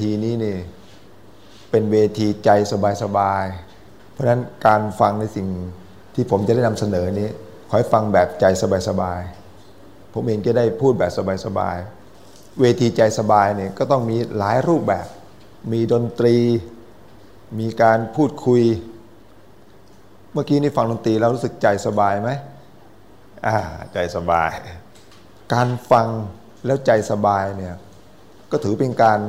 ทีนี้นี่เป็นเวทีใจสบายๆ เพราะฉะนั้นการฟังในสิ่งที่ผมจะได้นำเสนอนี้ ขอให้ฟังแบบใจสบายๆ ผมเองจะได้พูดแบบสบายๆ เวทีใจสบายเนี่ยก็ต้องมีหลายรูปแบบ มีดนตรี มีการพูดคุย เมื่อกี้นี่ฟังดนตรีแล้วรู้สึกใจสบายไหมอ่าใจสบาย การฟังแล้วใจสบายเนี่ยก็ถือเป็นการ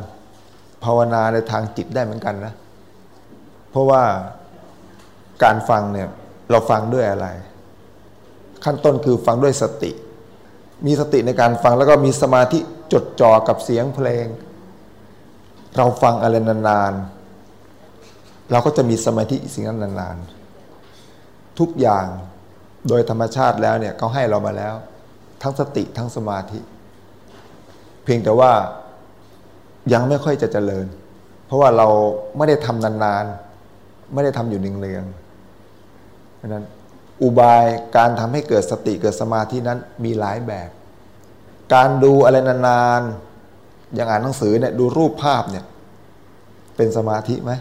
ภาวนาในทางจิตได้เหมือนกันนะ เพราะว่าการฟังเนี่ยเราฟังด้วยอะไร ขั้นต้นคือฟังด้วยสติ มีสติในการฟังแล้วก็มีสมาธิจดจ่อกับเสียงเพลง เราฟังอะไรนานๆ เราก็จะมีสมาธิสิ่งนั้นนานๆ ทุกอย่างโดยธรรมชาติแล้วเนี่ยเขาให้เรามาแล้ว ทั้งสติทั้งสมาธิ เพียงแต่ว่า ยังไม่ค่อยจะเจริญ เพราะว่าเราไม่ได้ทำนานๆ ไม่ได้ทำอยู่นิ่งเรียงเพราะนั้นอุบายการทำให้เกิดสติเกิดสมาธินั้นมีหลายแบบ การดูอะไรนานๆ อย่างอ่านหนังสือเนี่ยดูรูปภาพเนี่ยเป็นสมาธิไหม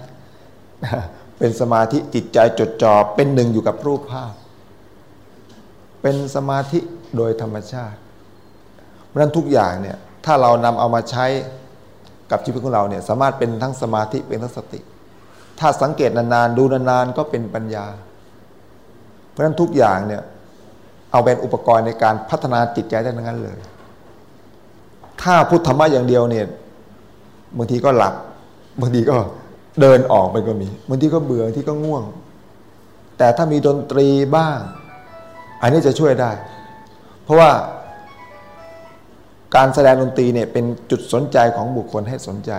เป็นสมาธิจิตใจจดจ่อเป็นหนึ่งอยู่กับรูปภาพ เป็นสมาธิโดยธรรมชาติเพราะนั้นทุกอย่างเนี่ยถ้าเรานำเอามาใช้ กับชีวิตของเราเนี่ยสามารถเป็นทั้งสมาธิเป็นทั้งสติ ถ้าสังเกตนานๆ ดูนานๆ ก็เป็นปัญญา เพราะฉะนั้นทุกอย่างเนี่ยเอาเป็นอุปกรณ์ในการพัฒนาจิตใจได้ทั้งนั้นเลย ถ้าพุทธธรรมะอย่างเดียวเนี่ยบางทีก็หลับบางทีก็เดินออกไปก็มีบางทีก็เบื่อบางทีก็ง่วง แต่ถ้ามีดนตรีบ้าง อันนี้จะช่วยได้ เพราะว่า การแสดงดนตรีเนี่ยเป็นจุดสนใจของบุคคลให้สนใจ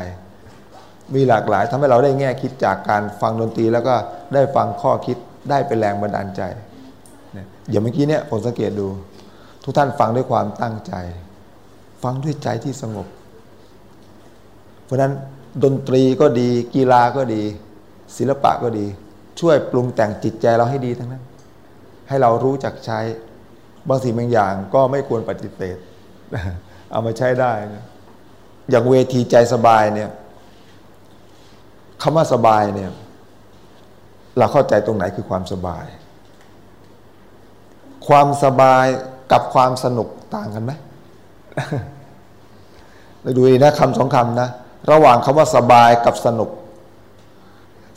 มีหลากหลายทำให้เราได้แง่คิดจากการฟังดนตรีแล้วก็ได้ฟังข้อคิดได้เป็นแรงบันดาลใจอย่างเมื่อกี้เนี่ยผมสังเกตดู ทุกท่านฟังด้วยความตั้งใจ ฟังด้วยใจที่สงบ เพราะนั้นดนตรีก็ดี กีฬาก็ดี ศิลปะก็ดี ช่วยปรุงแต่งจิตใจเราให้ดีทั้งนั้น ให้เรารู้จักใช้ บางสิ่งบางอย่างก็ไม่ควรปฏิเสธ เอามาใช้ได้นะอย่างเวทีใจสบายเนี่ยคำว่าสบายเนี่ย เราเข้าใจตรงไหนคือความสบาย ความสบายกับความสนุกต่างกันไหมเราดูนะคำสองคำนะ ระหว่างคำว่าสบายกับสนุก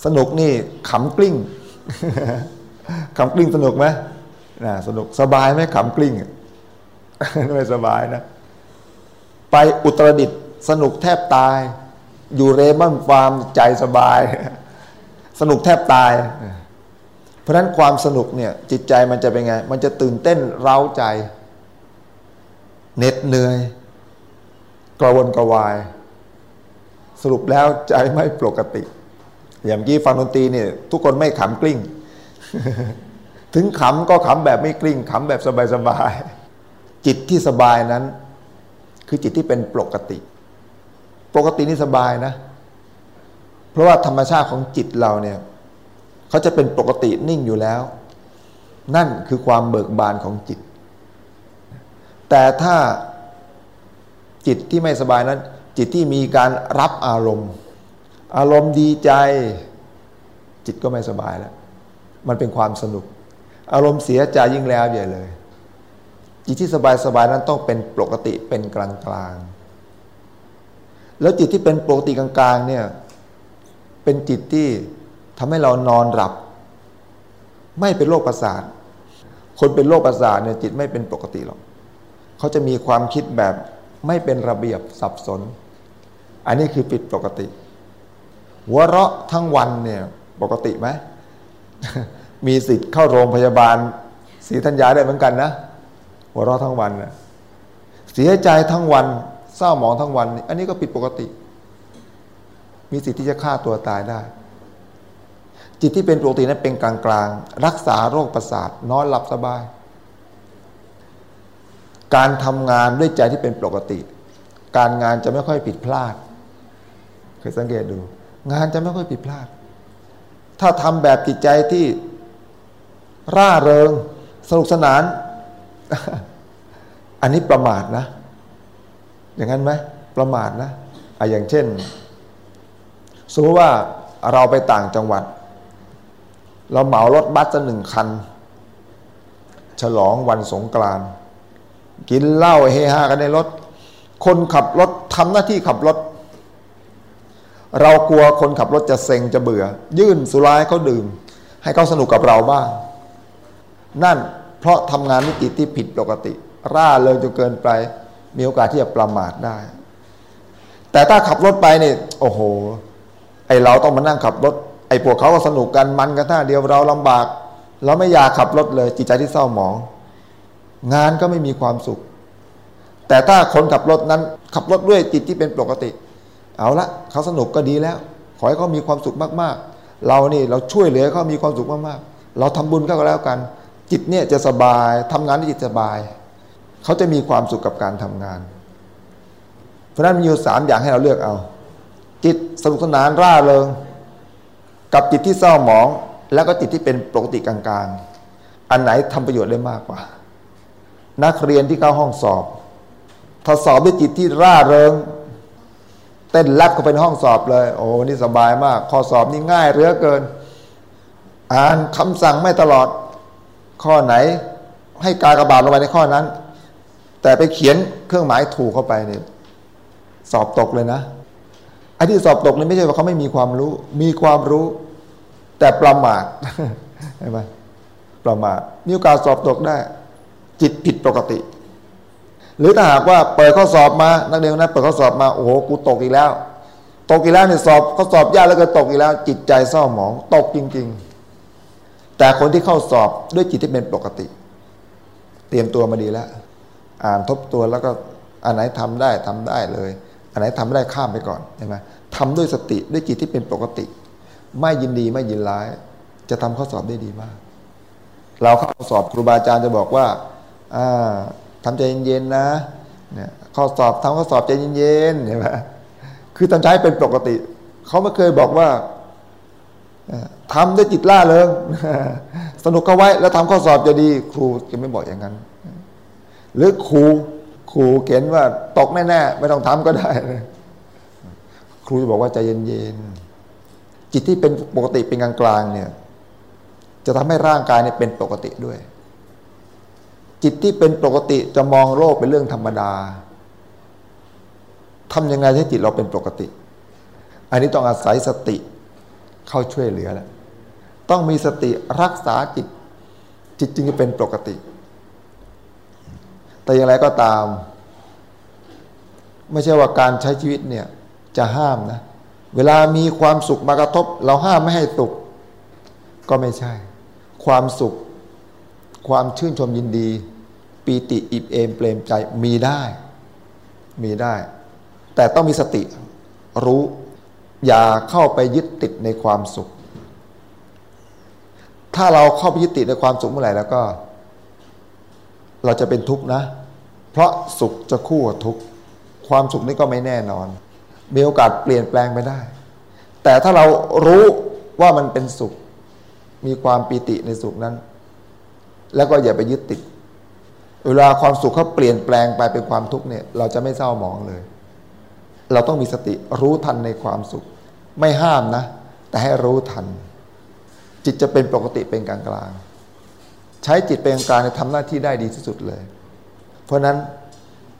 สนุกนี่ขำกลิ้งขำกลิ้งสนุกไหมนะสนุกสบายไหมขำกลิ้งไม่สบายนะ ไปอุตรดิตสนุกแทบตาย อยู่เรมันฟาร์มใจสบาย สนุกแทบตาย เพราะนั้นความสนุกเนี่ยจิตใจมันจะเป็นไง มันจะตื่นเต้นเร้าใจเหน็ดเหนื่อยกระวนกระวาย สรุปแล้วใจไม่ปกติ อย่างกี้ฟังดนตรีเนี่ยทุกคนไม่ขำกลิ้ง ถึงขำก็ขำแบบไม่กลิ้งขำแบบสบายๆจิตที่สบายนั้น คือจิตที่เป็นปกติ ปกตินี่สบายนะ เพราะว่าธรรมชาติของจิตเราเนี่ยเขาจะเป็นปกตินิ่งอยู่แล้ว นั่นคือความเบิกบานของจิต แต่ถ้าจิตที่ไม่สบายนั้น จิตที่มีการรับอารมณ์ อารมณ์ดีใจ จิตก็ไม่สบายแล้ว มันเป็นความสนุก อารมณ์เสียใจยิ่งแล้วใหญ่เลย จิตที่สบายๆนั้นต้องเป็นปกติเป็นกลางๆแล้วจิตที่เป็นปกติกลางๆเนี่ยเป็นจิตที่ทำให้เรานอนหลับ ไม่เป็นโรคประสาท คนเป็นโรคประสาทเนี่ยจิตไม่เป็นปกติหรอกเขาจะมีความคิดแบบไม่เป็นระเบียบสับสน อันนี้คือผิดปกติ หัวเราะทั้งวันเนี่ยปกติไหมมีสิทธิ์เข้าโรงพยาบาลศรีธัญญาได้เหมือนกันนะ หัวเราะทั้งวันนะเสียใจทั้งวัน เศร้าหมองทั้งวัน อันนี้ก็ผิดปกติ มีสิทธิ์ที่จะฆ่าตัวตายได้ จิตที่เป็นปกตินั้นเป็นกลางกลางรักษาโรคประสาทนอนหลับสบาย การทำงานด้วยใจที่เป็นปกติ การงานจะไม่ค่อยผิดพลาด เคยสังเกตดู งานจะไม่ค่อยผิดพลาด ถ้าทำแบบจิตใจที่ร่าเริง สนุกสนาน อันนี้ประมาทนะ อย่างนั้นไหมประมาทนะอะอย่างเช่น สมมติว่าเราไปต่างจังหวัด เราเหมารถบัสจะหนึ่งคัน ฉลองวันสงกรานต์กินเหล้าเฮฮากันในรถ คนขับรถทำหน้าที่ขับรถ เรากลัวคนขับรถจะเซ็งจะเบื่อ ยื่นสุราให้เขาดื่ม ให้เขาสนุกกับเราบ้าง นั่นเพราะทำงานนิติที่ผิดปกติ ร่าเลยจนเกินไป มีโอกาสที่จะประมาทได้ แต่ถ้าขับรถไปเนี่ยโอ้โห ไอเราต้องมานั่งขับรถ ไอพวกเขาก็สนุกกันมันกันท่าเดียวเราลำบาก เราไม่อยากขับรถเลย จิตใจที่เศร้าหมอง งานก็ไม่มีความสุข แต่ถ้าคนขับรถนั้น ขับรถด้วยจิตที่เป็นปกติ เอาละเขาสนุกก็ดีแล้ว ขอให้เขามีความสุขมากๆ เรานี่เราช่วยเหลือเขามีความสุขมากๆ เราทำบุญก็แล้วกันจิตเนี่ยจะสบายทำงานที่จิตสบาย เขาจะมีความสุขกับการทำงาน เพราะนั้นมีอยู่สามอย่างให้เราเลือกเอา จิตสนุกสนานร่าเริง กับจิตที่เศร้าหมอง แล้วก็จิตที่เป็นปกติกลางๆ อันไหนทำประโยชน์ได้มากกว่า นักเรียนที่เข้าห้องสอบถ้าสอบด้วยจิตที่ร่าเริง เต้นแลบเข้าไปในห้องสอบเลย โอ้นี่สบายมาก ข้อสอบนี่ง่ายเหลือเกิน อ่านคำสั่งไม่ตลอดข้อไหนให้กากระบาดลงไปในข้อนั้น แต่ไปเขียนเครื่องหมายถูกเข้าไปเนี่ยสอบตกเลยนะไอ้ที่สอบตกนี่ไม่ใช่ว่าเขาไม่มีความรู้ มีความรู้ แต่ประมาทใช่ไหมประมาทมีโอกาสสอบตกได้ จิตผิดปกติ หรือถ้าหากว่าเปิดข้อสอบมานักเรียนนั้นเปิดข้อสอบมาโอ้โหกูตกอีกแล้ว ตกอีกแล้วเนี่ยสอบข้อสอบยากแล้วก็ตกอีกแล้ว จิตใจเศร้าหมอง ตกจริง ๆ แต่คนที่เข้าสอบด้วยจิตที่เป็นปกติ เตรียมตัวมาดีแล้ว อ่านทบตัวแล้วก็อันไหนทำได้ทำได้เลย อันไหนทำไม่ได้ข้ามไปก่อนใช่ไหมทำด้วยสติด้วยจิตที่เป็นปกติ ไม่ยินดีไม่ยินร้าย จะทำข้อสอบได้ดีมาก เราเข้าสอบครูบาอาจารย์จะบอกว่าอ่าทำใจเย็นๆนะเนี่ยข้อสอบทำข้อสอบใจเย็นๆเห็นไหมคือทำใจให้เป็นปกติ เขาไม่เคยบอกว่าทำด้วยจิตล่าเริงสนุกก็ไว้แล้วทำข้อสอบจะดี ครูจะไม่บอกอย่างนั้น หรือครูครูเขียนว่าตกแน่ๆไม่ต้องทำก็ได้ครูจะบอกว่าใจเย็นๆจิตที่เป็นปกติเป็นกลางๆเนี่ย จะทำให้ร่างกายเนี่ยเป็นปกติด้วย จิตที่เป็นปกติจะมองโลกเป็นเรื่องธรรมดาทำยังไงให้จิตเราเป็นปกติ อันนี้ต้องอาศัยสติเข้าช่วยเหลือแหละต้องมีสติรักษาจิต จิตจึงจะเป็นปกติ แต่อย่างไรก็ตาม ไม่ใช่ว่าการใช้ชีวิตเนี่ยจะห้ามนะ เวลามีความสุขมากระทบ เราห้ามไม่ให้สุข ก็ไม่ใช่ ความสุข ความชื่นชมยินดี ปีติอิบเอมเปลมใจมีได้ มีได้ แต่ต้องมีสติรู้ อย่าเข้าไปยึดติดในความสุข ถ้าเราเข้าไปยึดติดในความสุขเมื่อไหร่แล้วก็ เราจะเป็นทุกข์นะ เพราะสุขจะคู่กับทุกข์ความสุขนี่ก็ไม่แน่นอน มีโอกาสเปลี่ยนแปลงไปได้ แต่ถ้าเรารู้ว่ามันเป็นสุข มีความปีติในสุขนั้น แล้วก็อย่าไปยึดติด เวลาความสุขเขาเปลี่ยนแปลงไปเป็นความทุกข์เนี่ย เราจะไม่เศร้าหมองเลย เราต้องมีสติรู้ทันในความสุข ไม่ห้ามนะ แต่ให้รู้ทัน จิตจะเป็นปกติเป็นกลางกลาง ช้จิตเป็นกลางในทำหน้าที่ได้ดีที่สุดเลย เพราะนั้น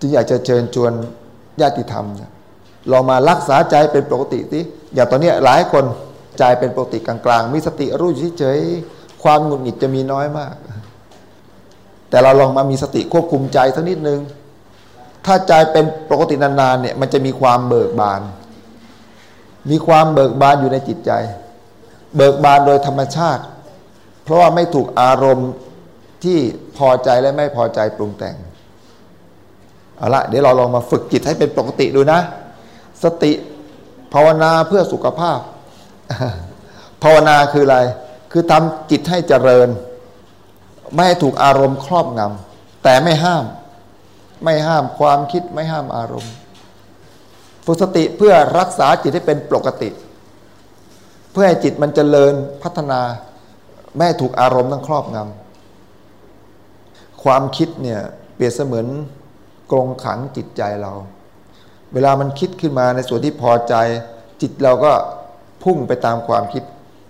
จึงอยากจะเชิญชวนญาติธรรมเนี่ยลองมารักษาใจเป็นปกติสิอย่างตอนนี้หลายคนใจเป็นปกติกลางๆมีสติรู้เฉยๆความหงุดหงิดจะมีน้อยมาก แต่เราลองมามีสติควบคุมใจสักนิดนึง ถ้าใจเป็นปกตินานๆเนี่ยมันจะมีความเบิกบาน มีความเบิกบานอยู่ในจิตใจ เบิกบานโดยธรรมชาติ เพราะว่าไม่ถูกอารมณ์ ที่พอใจและไม่พอใจปรุงแต่งเอาละเดี๋ยวเราลองมาฝึกจิตให้เป็นปกติดูนะ สติภาวนาเพื่อสุขภาพ ภาวนาคืออะไร คือทำจิตให้เจริญ ไม่ให้ถูกอารมณ์ครอบงำแต่ไม่ห้าม ไม่ห้ามความคิดไม่ห้ามอารมณ์ฝึกสติเพื่อรักษาจิตให้เป็นปกติ เพื่อให้จิตมันเจริญพัฒนา ไม่ถูกอารมณ์ต้งครอบงำ ความคิดเนี่ยเปรียบเสมือนกรงขังจิตใจเรา เวลามันคิดขึ้นมาในส่วนที่พอใจ จิตเราก็พุ่งไปตามความคิด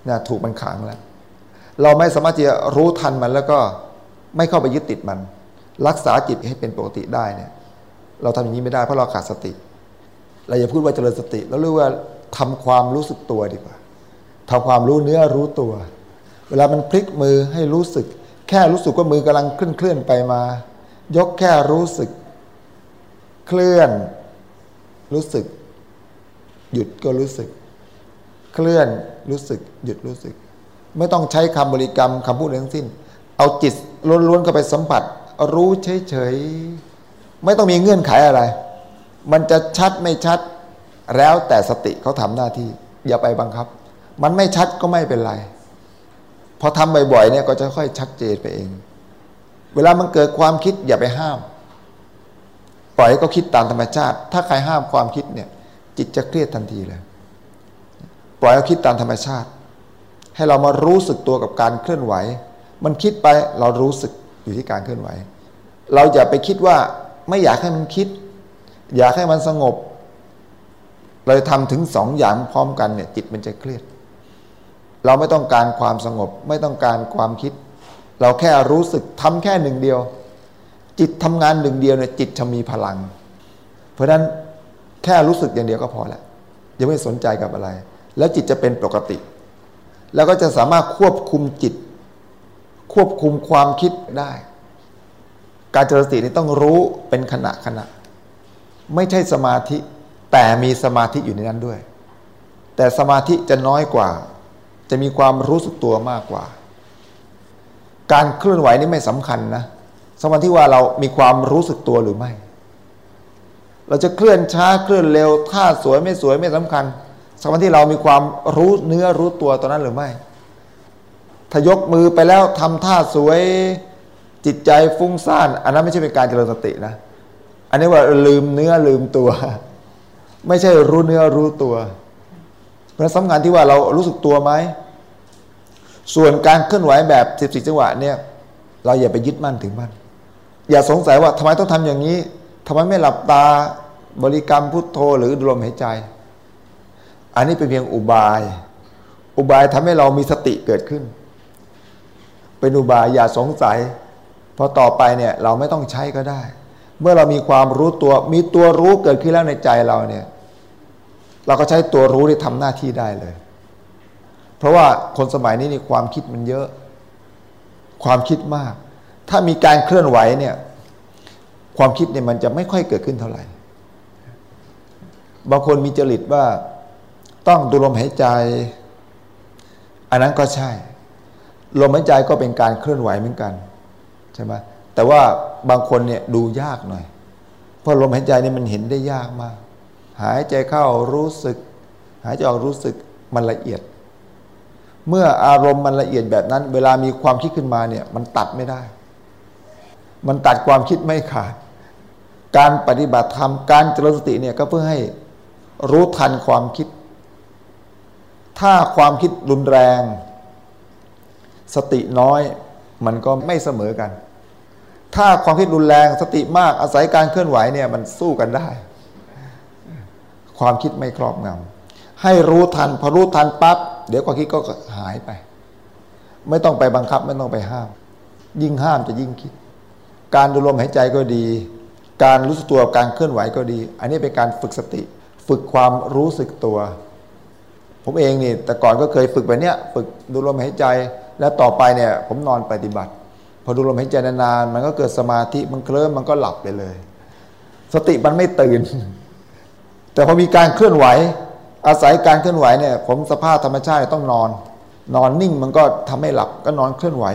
นะถูกมันขังแล้ว เราไม่สามารถจะรู้ทันมันแล้วก็ไม่เข้าไปยึดติดมัน รักษาจิตให้เป็นปกติได้เนี่ย เราทำอย่างนี้ไม่ได้เพราะเราขาดสติ เราอย่าพูดว่าเจริญสติ แล้วเรียกว่าทำความรู้สึกตัวดีกว่าทำความรู้เนื้อรู้ตัว เวลามันพลิกมือให้รู้สึก แค่รู้สึกว่ามือกำลังเคลื่อนเคลื่อนไปมา ยกแค่รู้สึก เคลื่อน รู้สึก หยุดก็รู้สึก เคลื่อนรู้สึก หยุดรู้สึก ไม่ต้องใช้คำบริกรรมคำพูดทั้งสิ้น เอาจิตล้วนๆเข้าไปสัมผัส รู้เฉยๆไม่ต้องมีเงื่อนไขอะไร มันจะชัดไม่ชัด แล้วแต่สติเขาทำหน้าที่ อย่าไปบังคับ มันไม่ชัดก็ไม่เป็นไร พอทำบ่อยๆเนี่ยก็จะค่อยชัดเจนไปเอง เวลามันเกิดความคิดอย่าไปห้าม ปล่อยให้เขาคิดตามธรรมชาติ ถ้าใครห้ามความคิดเนี่ยจิตจะเครียดทันทีเลย ปล่อยเขาคิดตามธรรมชาติ ให้เรามารู้สึกตัวกับการเคลื่อนไหว มันคิดไปเรารู้สึกอยู่ที่การเคลื่อนไหว เราอย่าไปคิดว่าไม่อยากให้มันคิด อยากให้มันสงบ เราทำถึงสองอย่างพร้อมกันเนี่ยจิตมันจะเครียด เราไม่ต้องการความสงบ ไม่ต้องการความคิด เราแค่รู้สึกทำแค่หนึ่งเดียว จิตทำงานหนึ่งเดียวเนี่ยจิตจะมีพลัง เพราะฉะนั้นแค่รู้สึกอย่างเดียวก็พอแล้วยังไม่สนใจกับอะไร แล้วจิตจะเป็นปกติ แล้วก็จะสามารถควบคุมจิต ควบคุมความคิดได้ การเจริญสตินี่ต้องรู้เป็นขณะขณะ ไม่ใช่สมาธิแต่มีสมาธิอยู่ในนั้นด้วย แต่สมาธิจะน้อยกว่า จะมีความรู้สึกตัวมากกว่า การเคลื่อนไหวนี่ไม่สำคัญนะสัมาธิว่าเรามีความรู้สึกตัวหรือไม่ เราจะเคลื่อนช้าเคลื่อนเร็วท่าสวยไม่สวยไม่สำคัญสัมาธิเรามีความรู้เนื้อรู้ตัวตอนนั้นหรือไม่ ถ้ายกมือไปแล้วทำท่าสวยจิตใจฟุ้งซ่าน อันนั้นไม่ใช่เป็นการเจริญสตินะ อันนี้ว่าลืมเนื้อลืมตัว ไม่ใช่รู้เนื้อรู้ตัว เพราะสำคัญที่ว่าเรารู้สึกตัวไหม ส่วนการเคลื่อนไหวแบบสิบสี่จังหวะเนี่ย เราอย่าไปยึดมั่นถึงมั่น อย่าสงสัยว่าทำไมต้องทำอย่างนี้ทำไมไม่หลับตาบริกรรมพุทโธหรือลมหายใจ อันนี้เป็นเพียงอุบาย อุบายทำให้เรามีสติเกิดขึ้น เป็นอุบายอย่าสงสัยพอต่อไปเนี่ยเราไม่ต้องใช้ก็ได้ เมื่อเรามีความรู้ตัวมีตัวรู้เกิดขึ้นแล้วในใจเราเนี่ย เราก็ใช้ตัวรู้ที่ทำหน้าที่ได้เลย เพราะว่าคนสมัยนี้นี่ความคิดมันเยอะ ความคิดมาก ถ้ามีการเคลื่อนไหวเนี่ย ความคิดเนี่ยมันจะไม่ค่อยเกิดขึ้นเท่าไหร่ บางคนมีจริตว่าต้องดูลมหายใจ อันนั้นก็ใช่ ลมหายใจก็เป็นการเคลื่อนไหวเหมือนกันใช่ไหมแต่ว่าบางคนเนี่ยดูยากหน่อย เพราะลมหายใจนี่มันเห็นได้ยากมาก หายใจเข้ารู้สึก หายใจออกรู้สึกมันละเอียด เมื่ออารมณ์มันละเอียดแบบนั้น เวลามีความคิดขึ้นมาเนี่ยมันตัดไม่ได้ มันตัดความคิดไม่ขาด การปฏิบัติธรรมการเจริญสติเนี่ยก็เพื่อให้รู้ทันความคิด ถ้าความคิดรุนแรง สติน้อยมันก็ไม่เสมอกัน ถ้าความคิดรุนแรงสติมากอาศัยการเคลื่อนไหวเนี่ยมันสู้กันได้ ความคิดไม่ครอบงำให้รู้ทันพอรู้ทันปั๊บเดี๋ยวความคิดก็หายไป ไม่ต้องไปบังคับไม่ต้องไปห้าม ยิ่งห้ามจะยิ่งคิด การดูลมหายใจก็ดี การรู้สึกตัวการเคลื่อนไหวก็ดี อันนี้เป็นการฝึกสติ ฝึกความรู้สึกตัว ผมเองนี่แต่ก่อนก็เคยฝึกแบบเนี้ยฝึกดูลมหายใจแล้วต่อไปเนี่ยผมนอนปฏิบัติ พอดูลมหายใจนานๆมันก็เกิดสมาธิมันเคลิ้มมันก็หลับไปเลย สติมันไม่ตื่น แต่พอมีการเคลื่อนไหว อาศัยการเคลื่อนไหวเนี่ย ผมสภาพธรรมชาติต้องนอน นอนนิ่งมันก็ทำให้หลับก็นอนเคลื่อนไหว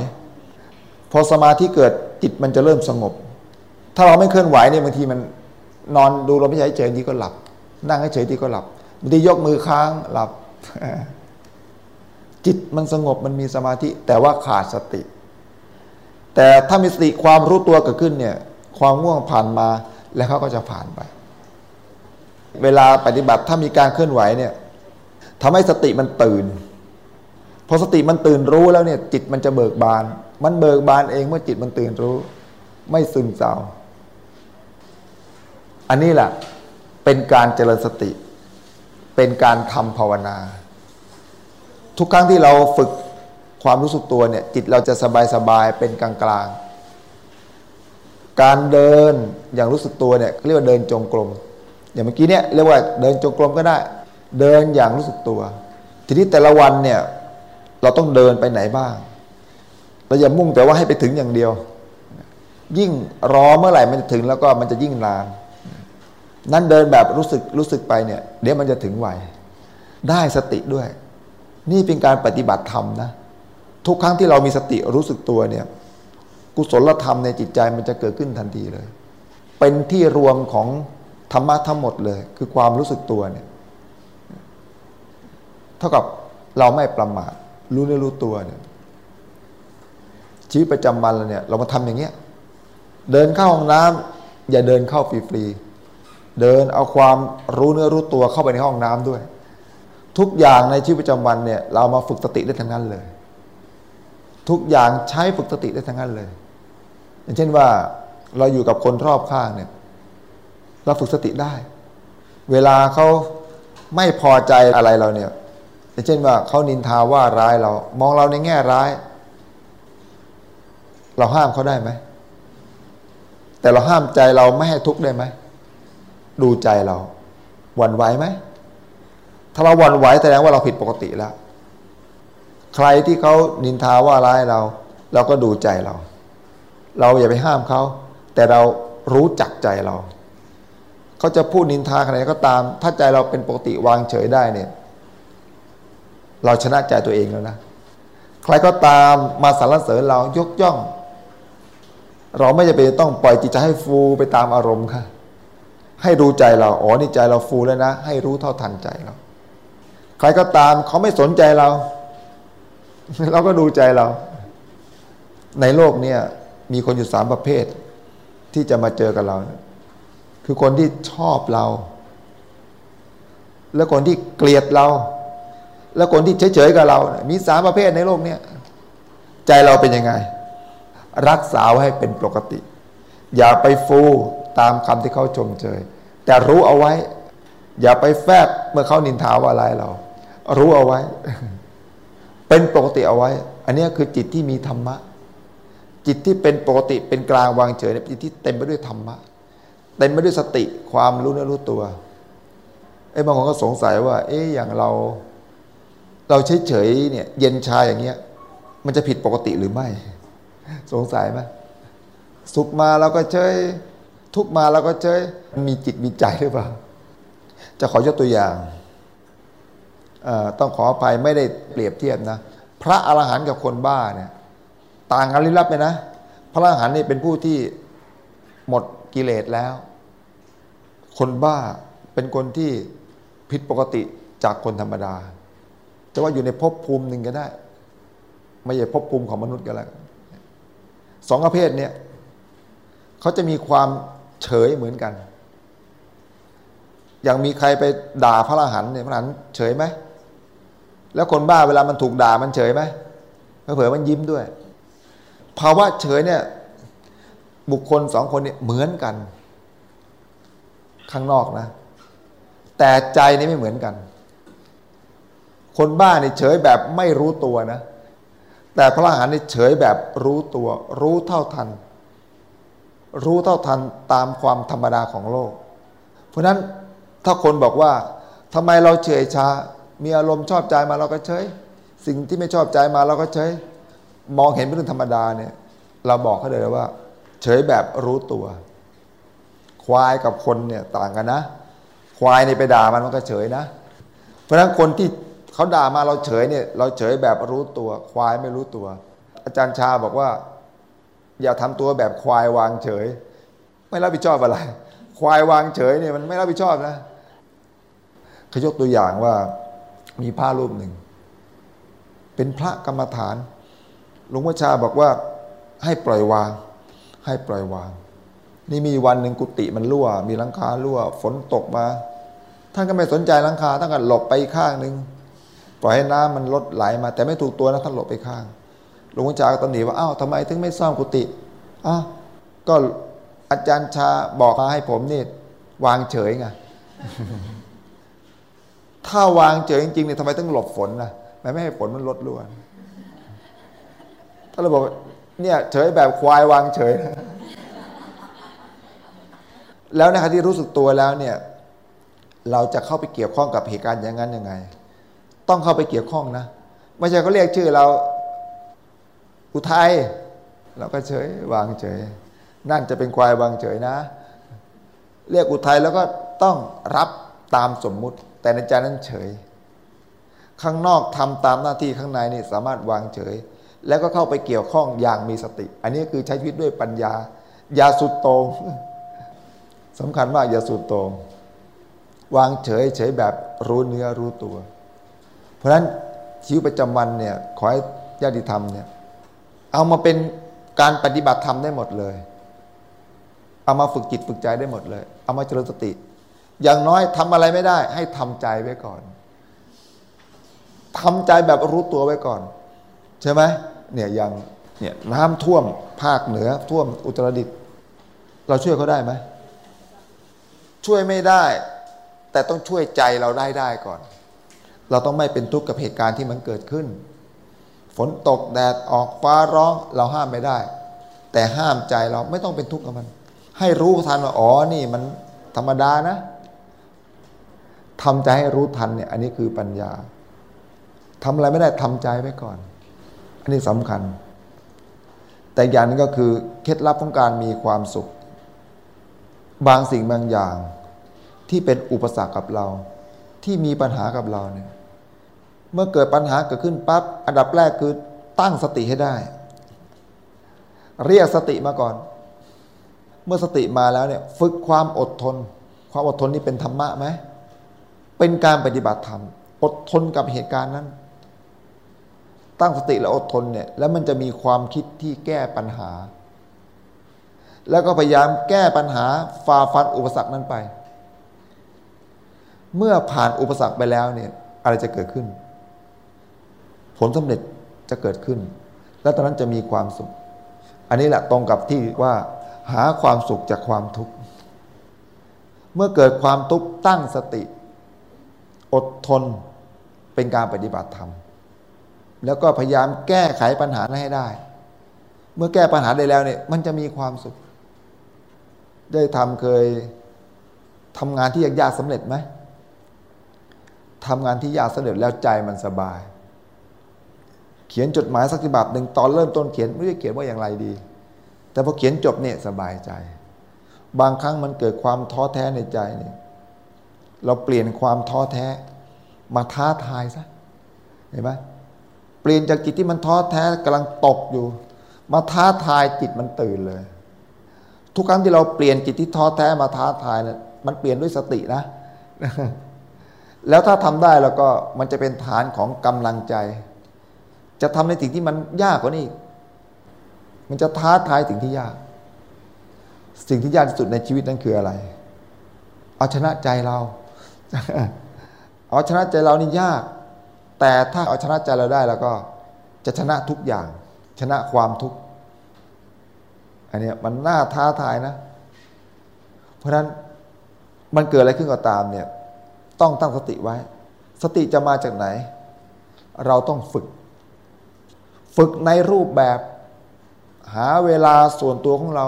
พอสมาธิเกิดจิตมันจะเริ่มสงบ ถ้าเราไม่เคลื่อนไหวเนี่ยบางทีมันนอนดูลมหายใจเฉยทีก็หลับ นั่งเฉยทีก็หลับบางทียกมือค้างหลับ จิตมันสงบมันมีสมาธิ แต่ว่าขาดสติ แต่ถ้ามีสติความรู้ตัวเกิดขึ้นเนี่ย ความง่วงผ่านมาแล้วเขาก็จะผ่านไป เวลาปฏิบัติถ้ามีการเคลื่อนไหวเนี่ยทำให้สติมันตื่น พอสติมันตื่นรู้แล้วเนี่ย จิตมันจะเบิกบาน มันเบิกบานเองเมื่อจิตมันตื่นรู้ ไม่ซึมเศร้า อันนี้แหละเป็นการเจริญสติ เป็นการทำภาวนา ทุกครั้งที่เราฝึกความรู้สึกตัวเนี่ย จิตเราจะสบายสบายเป็นกลางกลางการเดินอย่างรู้สึกตัวเนี่ยเรียกว่าเดินจงกรม อย่างเมื่อกี้เนี่ยเรียกว่าเดินจงกรมก็ได้ เดินอย่างรู้สึกตัว ทีนี้แต่ละวันเนี่ยเราต้องเดินไปไหนบ้างเราอย่ามุ่งแต่ว่าให้ไปถึงอย่างเดียว ยิ่งรอเมื่อไหร่มันจะถึงแล้วก็มันจะยิ่งนาน นั่นเดินแบบรู้สึกรู้สึกไปเนี่ยเดี๋ยวมันจะถึงไวได้สติด้วย นี่เป็นการปฏิบัติธรรมนะทุกครั้งที่เรามีสติรู้สึกตัวเนี่ย กุศลธรรมในจิตใจมันจะเกิดขึ้นทันทีเลย เป็นที่รวมของ ธรรมะทั้งหมดเลย คือความรู้สึกตัวเนี่ยเท่ากับเราไม่ประมาทรู้เนื้อรู้ตัวเนี่ยชีวิตประจำวันเราเนี่ยเรามาทำอย่างเงี้ยเดินเข้าห้องน้ำอย่าเดินเข้าฟรีๆเดินเอาความรู้เนื้อรู้ตัวเข้าไปในห้องน้ำด้วย ทุกอย่างในชีวิตประจำวันเนี่ยเรามาฝึกสติได้ทั้งนั้นเลย ทุกอย่างใช้ฝึกสติได้ทั้งนั้นเลย อย่างเช่นว่าเราอยู่กับคนรอบข้างเนี่ย เราฝึกสติได้ เวลาเขาไม่พอใจอะไรเราเนี่ยเช่นว่าเขานินทาว่าร้ายเรา มองเราในแง่ร้าย เราห้ามเขาได้ไหม แต่เราห้ามใจเราไม่ให้ทุกข์ได้ไหม ดูใจเราหวั่นไหวไหม ถ้าเราหวั่นไหวแสดงว่าเราผิดปกติแล้ว ใครที่เขานินทาว่าร้ายเรา เราก็ดูใจเรา เราอย่าไปห้ามเขา แต่เรารู้จักใจเรา เขาจะพูดนินทาอะไรก็ตาม ถ้าใจเราเป็นปกติวางเฉยได้เนี่ย เราชนะใจตัวเองแล้วนะใครก็ตามมาสรรเสริญเรายกย่อง เราไม่จะเป็นต้องปล่อยจิตใจให้ฟูไปตามอารมณ์ค่ะ ให้รู้ใจเราอ๋อนี่ใจเราฟูแล้วนะ ให้รู้เท่าทันใจเรา ใครก็ตามเขาไม่สนใจเรา เราก็ดูใจเรา ในโลกเนี่ยมีคนอยู่สามประเภทที่จะมาเจอกับเรา คือคนที่ชอบเรา และคนที่เกลียดเรา และคนที่เฉยๆกับเรา มีสามประเภทในโลกเนี้ยใจเราเป็นยังไง รักษาวให้เป็นปกติ อย่าไปฟูตามคำที่เขาชมเชยแต่รู้เอาไว้ อย่าไปแฟบเมื่อเขานินทาว่าอะไรเรา รู้เอาไว้ เป็นปกติเอาไว้ อันนี้คือจิตที่มีธรรมะ จิตที่เป็นปกติเป็นกลางวางเฉยเป็นจิตที่เต็มไปด้วยธรรมะ เต็มไปด้วยสติความรู้เนื้อรู้ตัวไอ้บางคนก็สงสัยว่า เอ๊ะอย่างเรา เราเฉยๆเนี่ย เย็นชาอย่างเงี้ย มันจะผิดปกติหรือไม่ สงสัยไหมสุขมาเราก็เฉยทุกมาเราก็เฉยมีจิตมีใจหรือเปล่า จะขอยกตัวอย่างต้องขออภัยไม่ได้เปรียบเทียบนะ พระอรหันต์กับคนบ้าเนี่ย ต่างกันลิลับไปนะ พระอรหันต์นี่เป็นผู้ที่หมด กิเลสแล้ว คนบ้าเป็นคนที่ผิดปกติจากคนธรรมดา จะว่าอยู่ในภพภูมิหนึ่งก็ได้ ไม่ใช่ภพภูมิของมนุษย์ก็แล้วสองประเภทเนี่ยเขาจะมีความเฉยเหมือนกัน อย่างมีใครไปด่าพระอรหันต์เนี่ยพระอรหันต์เฉยไหมแล้วคนบ้าเวลามันถูกด่ามันเฉยไหมเผลอมันยิ้มด้วย ภาวะเฉยเนี่ย บุคคลสองคนเนี่ยเหมือนกัน ข้างนอกนะ แต่ใจนี่ไม่เหมือนกัน คนบ้าเนี่ยเฉยแบบไม่รู้ตัวนะ แต่พระอรหันต์นี่เฉยแบบรู้ตัว รู้เท่าทัน รู้เท่าทันตามความธรรมดาของโลก เพราะนั้นถ้าคนบอกว่าทำไมเราเฉยชามีอารมณ์ชอบใจมาเราก็เฉย สิ่งที่ไม่ชอบใจมาเราก็เฉย มองเห็นเป็นเรื่องธรรมดาเนี่ย เราบอกเขาเลยว่า เฉยแบบรู้ตัว ควายกับคนเนี่ยต่างกันนะ ควายนี่ไปด่ามันมันก็เฉยนะ เพราะฉะนั้นคนที่เขาด่ามาเราเฉยเนี่ย เราเฉยแบบรู้ตัว ควายไม่รู้ตัว อาจารย์ชาบอกว่า อย่าทำตัวแบบควายวางเฉย ไม่รับผิดชอบอะไร ควายวางเฉยเนี่ยมันไม่รับผิดชอบนะเขายกตัวอย่างว่ามีพระรูปหนึ่ง เป็นพระกรรมฐาน หลวงพ่อชาบอกว่าให้ปล่อยวาง ให้ปล่อยวาง นี่มีวันหนึ่งกุฏิมันรั่ว มีหลังคารั่ว ฝนตกมา ท่านก็ไม่สนใจหลังคาท่านก็หลบไปข้างหนึ่งปล่อยให้น้ำมันลดไหลมา แต่ไม่ถูกตัวนะท่านหลบไปข้างหลวงพ่อชาก็ตำหนิว่าอ้าวทำไมถึงไม่ซ่อมกุฏิอ้าวก็อาจารย์ชาบอกมาให้ผมนี่วางเฉยไงถ้าวางเฉยจริงๆเนี่ยทำไมต้องหลบฝนล่ะแม้ไม่ให้ฝนมันลดล้วนถ้าเราบอก เนี่ยเฉยแบบควายวางเฉย แล้วนะครับที่รู้สึกตัวแล้วเนี่ยเราจะเข้าไปเกี่ยวข้องกับเหตุการณ์อย่างนั้นยังไง ต้องเข้าไปเกี่ยวข้องนะไม่ใช่เขาเรียกชื่อเรา อุทัยเราก็เฉยวางเฉย นั่นจะเป็นควายวางเฉยนะ เรียกอุทัยแล้วก็ต้องรับตามสมมุติ แต่ในใจนั้นเฉย ข้างนอกทำตามหน้าที่ข้างในนี่สามารถวางเฉย แล้วก็เข้าไปเกี่ยวข้องอย่างมีสติ อันนี้คือใช้ชีวิตด้วยปัญญา อย่าสุดโตงสำคัญมากอย่าสุดโตงวางเฉยเฉยแบบรู้เนื้อรู้ตัว เพราะฉะนั้นชีวิตประจำวันเนี่ยขอให้ญาติธรรมเนี่ยเอามาเป็นการปฏิบัติธรรมได้หมดเลย เอามาฝึกจิตฝึกใจได้หมดเลย เอามาเจริญสติ อย่างน้อยทำอะไรไม่ได้ ให้ทำใจไว้ก่อนทำใจแบบรู้ตัวไว้ก่อน ใช่ไหม เนี่ยอย่างเนี่ยน้ำท่วมภาคเหนือท่วมอุตรดิตถ์เราช่วยเขาได้ไหมช่วยไม่ได้ แต่ต้องช่วยใจเราได้ได้ก่อน เราต้องไม่เป็นทุกข์กับเหตุการณ์ที่มันเกิดขึ้น ฝนตกแดดออกฟ้าร้องเราห้ามไม่ได้ แต่ห้ามใจเราไม่ต้องเป็นทุกข์กับมัน ให้รู้ทันว่าอ๋อนี่มันธรรมดานะทำใจให้รู้ทันเนี่ยอันนี้คือปัญญาทำอะไรไม่ได้ทำใจไว้ก่อน อันนี้สำคัญ แต่อย่างนึงก็คือเคล็ดลับของการมีความสุข บางสิ่งบางอย่างที่เป็นอุปสรรคกับเรา ที่มีปัญหากับเราเนี่ยเมื่อเกิดปัญหาเกิดขึ้นปั๊บอันดับแรกคือตั้งสติให้ได้ เรียกสติมาก่อน เมื่อสติมาแล้วเนี่ยฝึกความอดทน ความอดทนนี่เป็นธรรมะไหมเป็นการปฏิบัติธรรม อดทนกับเหตุการณ์นั้น ตั้งสติและอดทนเนี่ยแล้วมันจะมีความคิดที่แก้ปัญหา แล้วก็พยายามแก้ปัญหาฝ่าฟันอุปสรรคนั้นไป เมื่อผ่านอุปสรรคไปแล้วเนี่ยอะไรจะเกิดขึ้น ผลสำเร็จจะเกิดขึ้น แล้วตอนนั้นจะมีความสุข อันนี้แหละตรงกับที่ว่าหาความสุขจากความทุกข์ เมื่อเกิดความทุกข์ตั้งสติ อดทนเป็นการปฏิบัติธรรม แล้วก็พยายามแก้ไขปัญหานั้นให้ได้ เมื่อแก้ปัญหาได้แล้วเนี่ย มันจะมีความสุข ได้ทำเคยทำงานที่ยากๆสำเร็จไหมทำงานที่ยากสำเร็จแล้วใจมันสบาย เขียนจดหมายสักฉบับหนึ่งตอนเริ่มต้นเขียนไม่ได้เขียนว่าอย่างไรดี แต่พอเขียนจบเนี่ยสบายใจ บางครั้งมันเกิดความท้อแท้ในใจเนี่ยเราเปลี่ยนความท้อแท้ มาท้าทายซะเห็นไหม เปลี่ยนจากจิตที่มันท้อแท้กำลังตกอยู่ มาท้าทายจิตมันตื่นเลย ทุกครั้งที่เราเปลี่ยนจิตที่ท้อแท้มาท้าทายเนี่ยมันเปลี่ยนด้วยสตินะ แล้วถ้าทำได้แล้วก็มันจะเป็นฐานของกำลังใจ จะทำในสิ่งที่มันยากกว่านี้ มันจะท้าทายสิ่งที่ยาก สิ่งที่ยากที่สุดในชีวิตนั้นคืออะไร เอาชนะใจเรา เอาชนะใจเรานี่ยาก แต่ถ้าเอาชนะใจเราได้แล้วก็จะชนะทุกอย่าง ชนะความทุกข์อันนี้มันน่าท้าทายนะ เพราะฉะนั้นมันเกิดอะไรขึ้นก็ตามเนี่ยต้องตั้งสติไว้ สติจะมาจากไหน เราต้องฝึก ฝึกในรูปแบบ หาเวลาส่วนตัวของเรา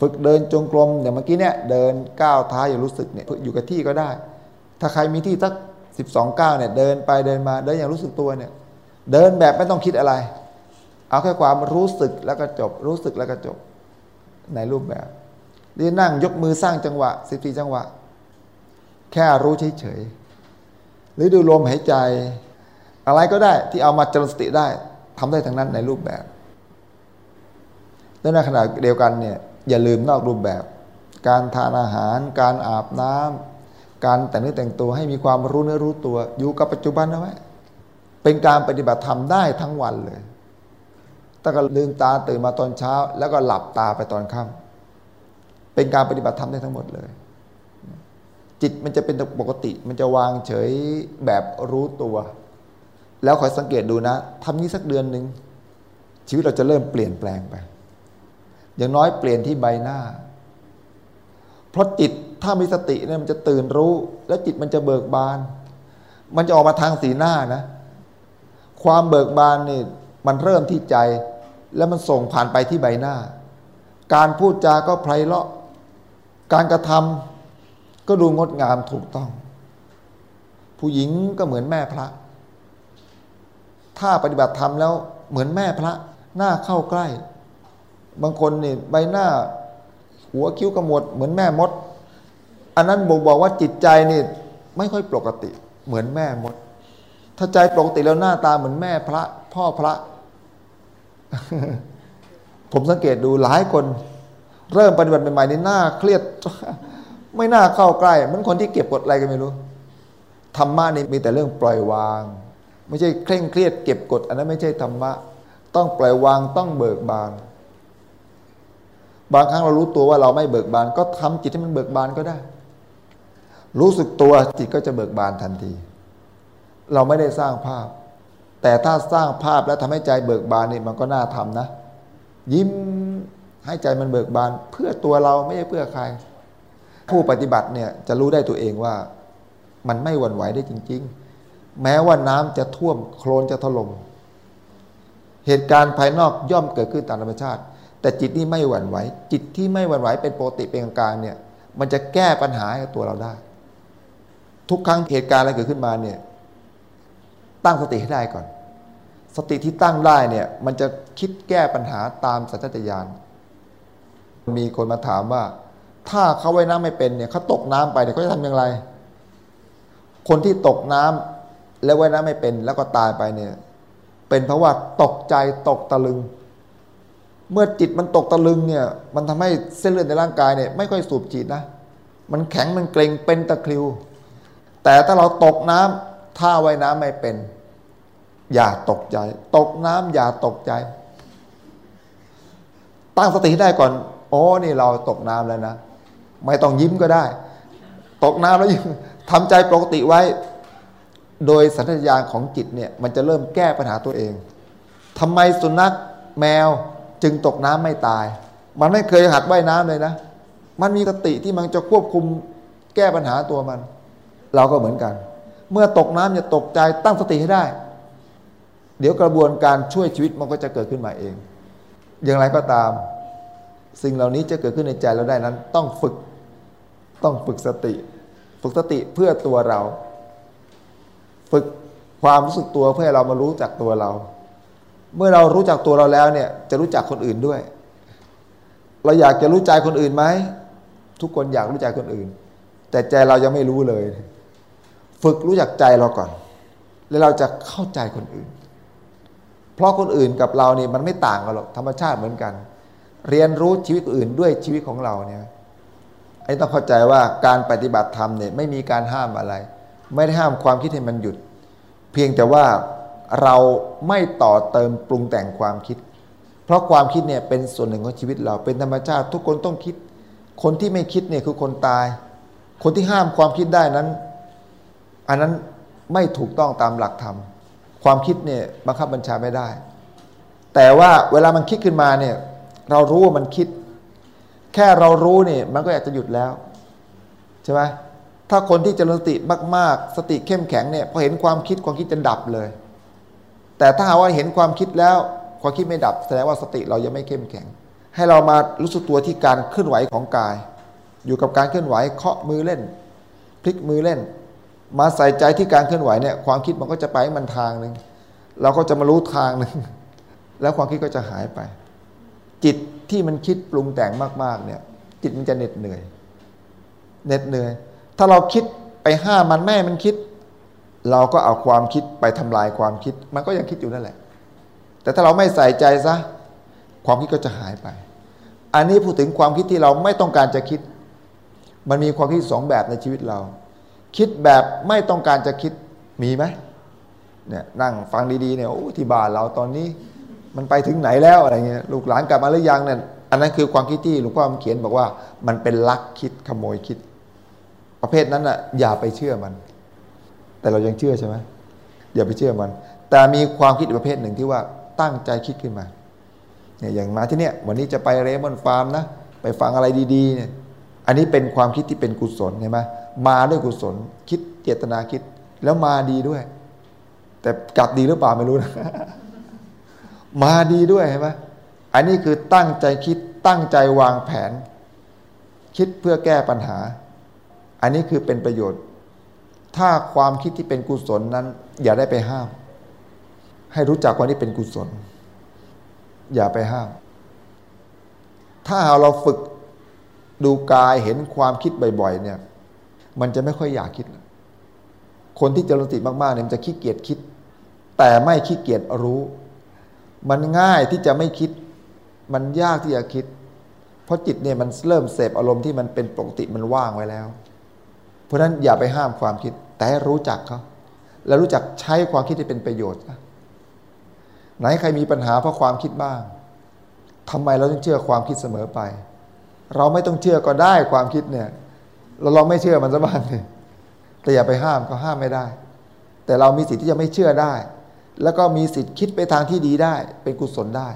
ฝึกเดินจงกรมอย่างเมื่อกี้เนี่ยเดินก้าวเท้าอย่ารู้สึกเนี่ยอยู่กับที่ก็ได้ ถ้าใครมีที่สัก สิบสองเก้าเนี่ยเดินไปเดินมาเดินอย่างรู้สึกตัวเนี่ย เดินแบบไม่ต้องคิดอะไร เอาแค่ความรู้สึกแล้วก็จบ รู้สึกแล้วก็จบ ในรูปแบบหรือนั่งยกมือสร้างจังหวะสิบสี่จังหวะ แค่รู้เฉยๆหรือดูลมหายใจ อะไรก็ได้ที่เอามาจริญสติได้ทำได้ทั้งนั้นในรูปแบบและในขณะเดียวกันเนี่ยอย่าลืมนอกรูปแบบ การทานอาหาร การอาบน้ำ การแต่งเนื้อแต่งตัวให้มีความรู้เนื้อรู้ตัว อยู่กับปัจจุบันนะไว้เป็นการปฏิบัติธรรมได้ทั้งวันเลยตั้งแต่ลืมตาตื่นมาตอนเช้า แล้วก็หลับตาไปตอนค่ำเป็นการปฏิบัติธรรมได้ทั้งหมดเลย จิตมันจะเป็นปกติ มันจะวางเฉยแบบรู้ตัว แล้วคอยสังเกตดูนะทำนี้สักเดือนหนึ่งชีวิตเราจะเริ่มเปลี่ยนแปลงไป อย่างน้อยเปลี่ยนที่ใบหน้า เพราะจิต ถ้ามีสติเนี่ยมันจะตื่นรู้ แล้วจิตมันจะเบิกบาน มันจะออกมาทางสีหน้านะ ความเบิกบานนี่มันเริ่มที่ใจ แล้วมันส่งผ่านไปที่ใบหน้า การพูดจาก็ไพเราะ การกระทำก็ดูงดงามถูกต้อง ผู้หญิงก็เหมือนแม่พระ ถ้าปฏิบัติธรรมแล้วเหมือนแม่พระ หน้าเข้าใกล้ บางคนนี่ใบหน้า หัวคิ้วกระหมวดเหมือนแม่มด อันนั้นบอกบอกว่าจิตใจนี่ไม่ค่อยปกติ เหมือนแม่มด ถ้าใจปกติแล้วหน้าตาเหมือนแม่พระ พ่อพระ ผมสังเกตดูหลายคน เริ่มปฏิบัติใหม่ๆนี่หน้าเครียด ไม่น่าเข้าใกล้มือนคนที่เก็บกดอะไรกันไม่รู้ธรรมะนี่มีแต่เรื่องปล่อยวาง ไม่ใช่เคร่งเครียดเก็บกด อันนั้นไม่ใช่ธรรมะ ต้องปล่อยวางต้องเบิกบาน บางครั้งเรารู้ตัวว่าเราไม่เบิกบาน ก็ทำจิตให้มันเบิกบานก็ได้ รู้สึกตัวจิตก็จะเบิกบานทันที เราไม่ได้สร้างภาพ แต่ถ้าสร้างภาพแล้วทำให้ใจเบิกบานนี่มันก็น่าทำนะ ยิ้มให้ใจมันเบิกบานเพื่อตัวเราไม่ใช่เพื่อใคร ผู้ปฏิบัติเนี่ยจะรู้ได้ตัวเองว่า มันไม่หวั่นไหวได้จริง ๆ แม้ว่าน้ำจะท่วมโคลนจะถลม่มเหตุการณ์ภายนอกย่อมเกิดขึ้นตามธรรมชาติ แต่จิตนี่ไม่หวั่นไหว จิตที่ไม่หวั่นไหวเป็นปกติเป็นกลางเนี่ย มันจะแก้ปัญหาให้ตัวเราได้ ทุกครั้งเหตุการณ์อะไรเกิดขึ้นมาเนี่ยตั้งสติให้ได้ก่อน สติที่ตั้งได้เนี่ยมันจะคิดแก้ปัญหาตามสัญชาตญาณมีคนมาถามว่า ถ้าเขาว่ายน้ำไม่เป็นเนี่ยเขาตกน้ำไปเนี่ยเขาจะทำอย่างไร คนที่ตกน้ำแล้วว่ายน้ำไม่เป็นแล้วก็ตายไปเนี่ย เป็นเพราะว่าตกใจตกตะลึง เมื่อจิตมันตกตะลึงเนี่ย มันทำให้เส้นเลือดในร่างกายเนี่ยไม่ค่อยสูบฉีดนะมันแข็งมันเกร็งเป็นตะคริว แต่ถ้าเราตกน้ำถ้าว่ายน้ำไม่เป็น อย่าตกใจ ตกน้ำอย่าตกใจ ตั้งสติได้ก่อน โอ้นี่เราตกน้ำแล้วนะ ไม่ต้องยิ้มก็ได้ ตกน้ำแล้วยิ้มทำใจปกติไว้ โดยสัญญาณของจิตเนี่ย มันจะเริ่มแก้ปัญหาตัวเองทำไมสุนัขแมวจึงตกน้ำไม่ตาย มันไม่เคยหัดว่ายน้ำเลยนะ มันมีสติที่มันจะควบคุมแก้ปัญหาตัวมัน เราก็เหมือนกัน เมื่อตกน้ำอย่าตกใจตั้งสติให้ได้ เดี๋ยวกระบวนการช่วยชีวิตมันก็จะเกิดขึ้นมาเอง อย่างไรก็ตาม สิ่งเหล่านี้จะเกิดขึ้นในใจเราได้นั้น ต้องฝึกต้องฝึกสติ ฝึกสติเพื่อตัวเรา ฝึกความรู้สึกตัวเพื่อเรามารู้จักตัวเรา เมื่อเรารู้จักตัวเราแล้วเนี่ยจะรู้จักคนอื่นด้วย เราอยากจะรู้ใจคนอื่นไหมทุกคนอยากรู้ใจคนอื่น แต่ใจเรายังไม่รู้เลย ฝึกรู้จักใจเราก่อน แล้วเราจะเข้าใจคนอื่น เพราะคนอื่นกับเรานี่มันไม่ต่างกันหรอกธรรมชาติเหมือนกัน เรียนรู้ชีวิตอื่นด้วยชีวิตของเราเนี่ยไอ้ต้องเข้าใจว่าการปฏิบัติธรรมเนี่ยไม่มีการห้ามอะไร ไม่ได้ห้ามความคิดให้มันหยุด เพียงแต่ว่าเราไม่ต่อเติมปรุงแต่งความคิด เพราะความคิดเนี่ยเป็นส่วนหนึ่งของชีวิตเราเป็นธรรมชาติทุกคนต้องคิด คนที่ไม่คิดเนี่ยคือคนตาย คนที่ห้ามความคิดได้นั้น อันนั้นไม่ถูกต้องตามหลักธรรม ความคิดเนี่ยบังคับบัญชาไม่ได้ แต่ว่าเวลามันคิดขึ้นมาเนี่ยเรารู้ว่ามันคิด แค่เรารู้เนี่ยมันก็อยากจะหยุดแล้วใช่ไหมถ้าคนที่เจริญสติมาก ๆ สติเข้มแข็งเนี่ยพอเห็นความคิดความคิดจะดับเลย แต่ถ้าหากว่าเห็นความคิดแล้วความคิดไม่ดับแสดงว่าสติเรายังไม่เข้มแข็ง ให้เรามารู้สึกตัวที่การเคลื่อนไหวของกาย อยู่กับการเคลื่อนไหวเคาะมือเล่น พลิกมือเล่น มาใส่ใจที่การเคลื่อนไหวเนี่ยความคิดมันก็จะไปมันทางหนึ่งเราก็จะมารู้ทางหนึ่งแล้วความคิดก็จะหายไป จิตที่มันคิดปรุงแต่งมากๆเนี่ย จิตมันจะเหน็ดเหนื่อยเหน็ดเหนื่อย ถ้าเราคิดไปห้ามมันแม่มันคิด เราก็เอาความคิดไปทำลายความคิด มันก็ยังคิดอยู่นั่นแหละ แต่ถ้าเราไม่ใส่ใจซะความคิดก็จะหายไป อันนี้พูดถึงความคิดที่เราไม่ต้องการจะคิด มันมีความคิดสองแบบในชีวิตเรา คิดแบบไม่ต้องการจะคิดมีไหมเนี่ยนั่งฟังดีๆเนี่ยโอ้ที่บ้านเราตอนนี้ มันไปถึงไหนแล้วอะไรเงี้ยลูกหลานกลับมาหรือยังเนี่ยอันนั้นคือความคิดที่หลวงพ่อเขียนบอกว่า มันเป็นลักคิดขโมยคิด ประเภทนั้นอะอย่าไปเชื่อมัน แต่เรายังเชื่อใช่ไหมอย่าไปเชื่อมัน แต่มีความคิดประเภทหนึ่งที่ว่าตั้งใจคิดขึ้นมาเนี่ยอย่างมาที่เนี่ยวันนี้จะไปเรมอนฟาร์มนะไปฟังอะไรดีๆเนี่ย อันนี้เป็นความคิดที่เป็นกุศลใช่ไหมมาด้วยกุศล คิดเจตนาคิด แล้วมาดีด้วย แต่กลับดีหรือเปล่าไม่รู้นะมาดีด้วยเห็นไหมอันนี้คือตั้งใจคิดตั้งใจวางแผน คิดเพื่อแก้ปัญหา อันนี้คือเป็นประโยชน์ ถ้าความคิดที่เป็นกุศลนั้น อย่าได้ไปห้าม ให้รู้จักว่านี่เป็นกุศล อย่าไปห้าม ถ้าเราฝึก ดูกายเห็นความคิดบ่อยๆเนี่ย มันจะไม่ค่อยอยากคิด คนที่เจริญสติมากๆเนี่ยมันจะขี้เกียจคิด แต่ไม่ขี้เกียจรู้ มันง่ายที่จะไม่คิด มันยากที่จะคิด เพราะจิตเนี่ยมันเริ่มเสพอารมณ์ที่มันเป็นปกติมันว่างไว้แล้ว เพราะฉะนั้นอย่าไปห้ามความคิด แต่รู้จักเขาแล้วรู้จักใช้ความคิดที่เป็นประโยชน์ไหนใครมีปัญหาเพราะความคิดบ้างทำไมเราต้องเชื่อความคิดเสมอไป เราไม่ต้องเชื่อก็ได้ความคิดเนี่ย เราลองไม่เชื่อมันสักบ้างเลยแต่อย่าไปห้ามก็ห้ามไม่ได้ แต่เรามีสิทธิ์ที่จะไม่เชื่อได้ แล้วก็มีสิทธิ์คิดไปทางที่ดีได้ เป็นกุศลได้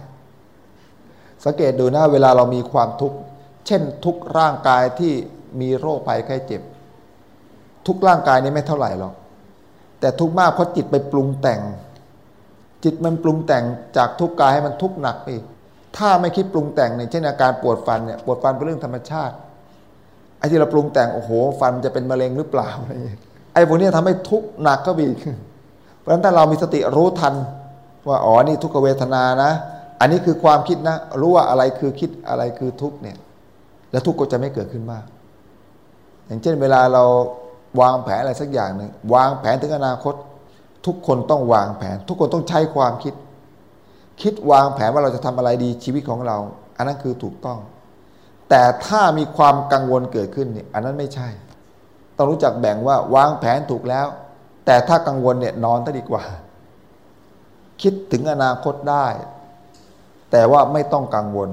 สังเกตดูนะเวลาเรามีความทุกข์เช่นทุกร่างกายที่มีโรคภัยไข้เจ็บ ทุกร่างกายนี้ไม่เท่าไหร่หรอกแต่ทุกมากเพราะจิตไปปรุงแต่ง จิตมันปรุงแต่งจากทุกกายให้มันทุกหนักไป ถ้าไม่คิดปรุงแต่งเนี่ยเช่นอาการปวดฟันเนี่ยปวดฟันเป็นเรื่องธรรมชาติไอ้ที่เราปรุงแต่งโอ้โห ฟันจะเป็นมะเร็งหรือเปล่าอะไรอย่างเงี้ยไอ้พวกนี้ทำให้ทุกข์หนักก็บีเพราะฉะนั้นถ้าเรามีสติรู้ทัน ว่าอ๋อนี่ทุกขเวทนานะ อันนี้คือความคิดนะ รู้ว่าอะไรคือคิดอะไรคือทุกข์เนี่ย แล้วทุกข์ก็จะไม่เกิดขึ้นมาก อย่างเช่นเวลาเราวางแผนอะไรสักอย่างหนึ่งวางแผนถึงอนาคต ทุกคนต้องวางแผน ทุกคนต้องใช้ความคิด คิดวางแผนว่าเราจะทำอะไรดีชีวิตของเรา อันนั้นคือถูกต้อง แต่ถ้ามีความกังวลเกิดขึ้นเนี่ยอันนั้นไม่ใช่ ต้องรู้จักแบ่งว่าวางแผนถูกแล้ว แต่ถ้ากังวลเนี่ยนอนซะดีกว่า คิดถึงอนาคตได้ แต่ว่าไม่ต้องกังวล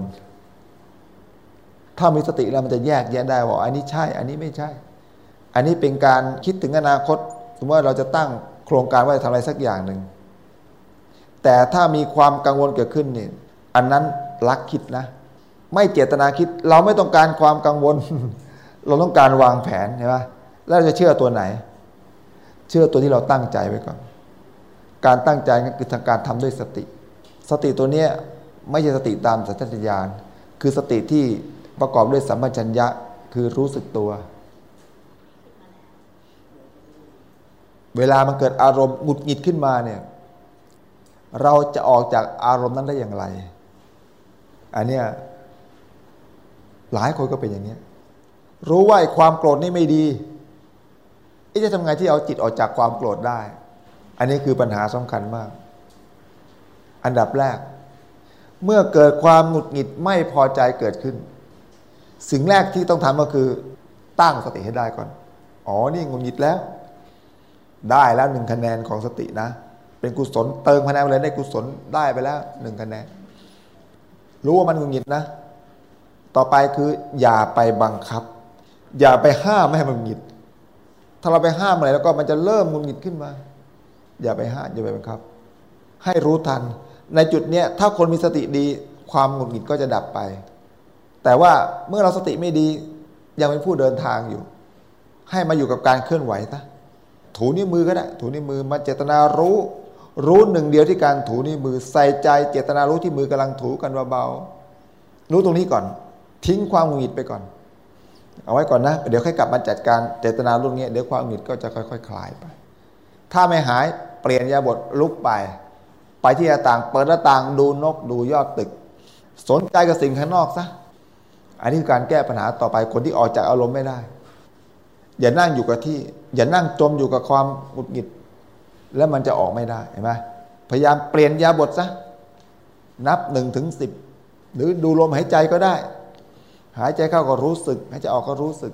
ถ้ามีสติแล้วมันจะแยกแยะได้ว่าอันนี้ใช่ อันนี้ไม่ใช่ อันนี้เป็นการคิดถึงอนาคตสมมติว่าเราจะตั้งโครงการว่าจะทำอะไรสักอย่างหนึ่ง แต่ถ้ามีความกังวลเกิดขึ้นเนี่ยอันนั้นลักคิดนะ ไม่เจตนาคิด เราไม่ต้องการความกังวล เราต้องการวางแผนใช่ไหมแล้วจะเชื่อตัวไหน เชื่อตัวที่เราตั้งใจไว้ก่อน การตั้งใจก็คือทางการทำด้วยสติ สติตัวเนี้ยไม่ใช่สติตามสัญชาตญาณคือสติที่ประกอบด้วยสัมปชัญญะคือรู้สึกตัว เวลามันเกิดอารมณ์หงุดหงิดขึ้นมาเนี่ย เราจะออกจากอารมณ์นั้นได้อย่างไร อันเนี้ยหลายคนก็เป็นอย่างนี้ รู้ว่าความโกรธนี่ไม่ดีจะทำไงที่เอาจิตออกจากความโกรธได้ อันนี้คือปัญหาสำคัญมาก อันดับแรก เมื่อเกิดความหงุดหงิดไม่พอใจเกิดขึ้น สิ่งแรกที่ต้องทำก็คือตั้งสติให้ได้ก่อน อ๋อ นี่หงุดหงิดแล้ว ได้แล้วหนึ่งคะแนนของสตินะ เป็นกุศลเติมคะแนนเลยได้กุศลได้ไปแล้วหนึ่งคะแนนรู้ว่ามันหงุดหงิดนะ ต่อไปคืออย่าไปบังคับ อย่าไปห้ามไม่ให้มันหงุดหงิด ถ้าเราไปห้ามอะไรแล้วก็มันจะเริ่มหงุดหงิดขึ้นมา อย่าไปห้ามอย่าไปบังคับ ให้รู้ทัน ในจุดเนี้ยถ้าคนมีสติดีความหงุดหงิดก็จะดับไป แต่ว่าเมื่อเราสติไม่ดี ยังเป็นผู้เดินทางอยู่ ให้มาอยู่กับการเคลื่อนไหวซะถูนิ้วมือก็ได้ ถูนิ้วมือมาเจตนารู้ รู้หนึ่งเดียวที่การถูนิ้วมือใส่ใจเจตนารู้ที่มือกำลังถูกันเบาๆรู้ตรงนี้ก่อน ทิ้งความหงุดหงิดไปก่อน เอาไว้ก่อนนะ เดี๋ยวค่อยกลับมาจัดการเจตนารู้เนี้ยเดี๋ยวความหงุดหงิดก็จะค่อยๆคคลายไป ถ้าไม่หายเปลี่ยนยาบทลุกไป ไปที่หน้าต่าง เปิดหน้าต่างดูนกดูยอดตึก สนใจกับสิ่งข้างนอกซะอันนี้คือการแก้ปัญหาต่อไปคนที่ออกจากอารมณ์ไม่ได้ อย่านั่งอยู่กับที่ อย่านั่งจมอยู่กับความหงุดหงิด แล้วมันจะออกไม่ได้เห็นไหมพยายามเปลี่ยนยาบทซะนับหนึ่งถึงสิบหรือดูลมหายใจก็ได้ หายใจเข้าก็รู้สึก หายใจออกก็รู้สึก